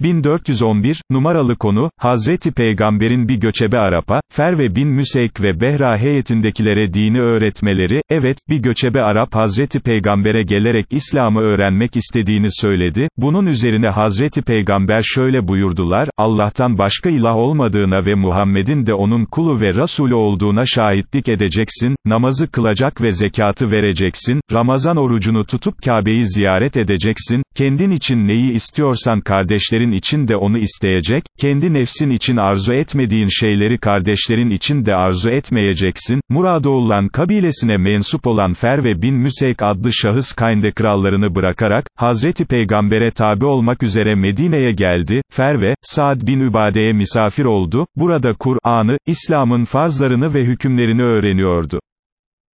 1411, numaralı konu, Hazreti Peygamber'in bir göçebe Arap'a, Ferve bin Müseyk ve Behra heyetindekilere dini öğretmeleri, evet, bir göçebe Arap Hazreti Peygamber'e gelerek İslam'ı öğrenmek istediğini söyledi, bunun üzerine Hazreti Peygamber şöyle buyurdular, Allah'tan başka ilah olmadığına ve Muhammed'in de onun kulu ve Resulü olduğuna şahitlik edeceksin, namazı kılacak ve zekatı vereceksin, Ramazan orucunu tutup Kabe'yi ziyaret edeceksin, kendin için neyi istiyorsan kardeşlerin için de onu isteyecek, kendi nefsin için arzu etmediğin şeyleri kardeşlerin için de arzu etmeyeceksin, Muradoğullan kabilesine mensup olan Ferve bin Müseyk adlı şahıs Kaynde krallarını bırakarak, Hazreti Peygamber'e tabi olmak üzere Medine'ye geldi, Ferve, Saad bin Übade'ye misafir oldu, burada Kur'an'ı, İslam'ın farzlarını ve hükümlerini öğreniyordu.